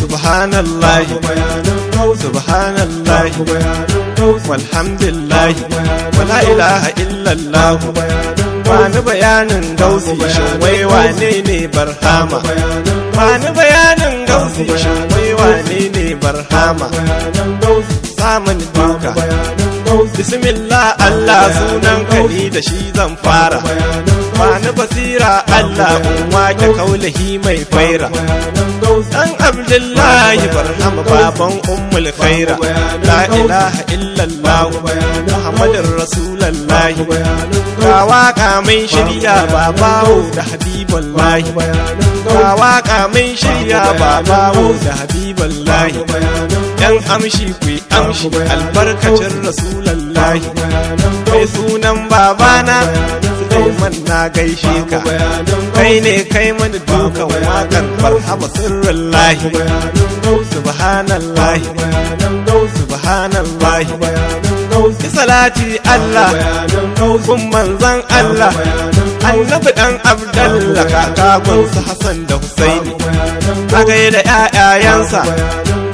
subhanallahi subhanallahi walhamdulillahi wala ilaha illallah wani bayanin gausi shin wai wane ne barhama wani bayanin gausi shin wai wane ne barhama samun duka bismillah Allah sunan kani da shi zan fara wani basira Allah in wake kaulahi mai faira dan abdullahi barhama baban ummul khaira. La ilaha illallah muhammadur rasulullahi. Ga waƙa mai shirya babawo da habibullahi ga waƙa mai shirya babawo da habibullahi yan amshi ku amshi albarkacin rasulullahi. Mai sunan babana Suleiman na gaishe ka kai ne kai mani dukan wakan barhama sirrin lahi subhanallahi subhanallahi ki salati Allah kun manzan Allah annabi dan abdallah su Hassan da Husaini a da ƴaƴayensa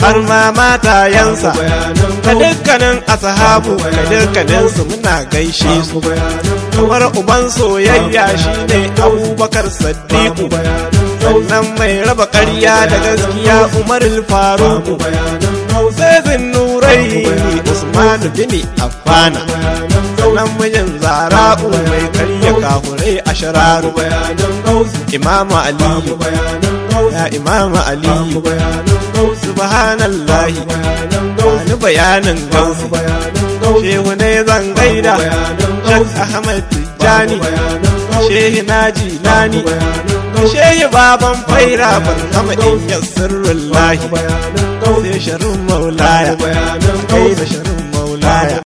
har ma matayensa da dukkanin asahabu da dukkanin su muna gaishe su kamar uban soyayya shine abubakar saddiqu sannan mai raba ƙarya da gaskiya umar faruku sai zinnurai usmanu bini affana sannan mijin zara'u mai karya kafurai a shararu imamu aliyu ya imamu aliyu subhanallahi bayanin gausi. Shak ahmad tijjani shehi na ji nani shehi baban faira ban kama in sirrin lahi sai sharin maulaya kai da sharin maulaya.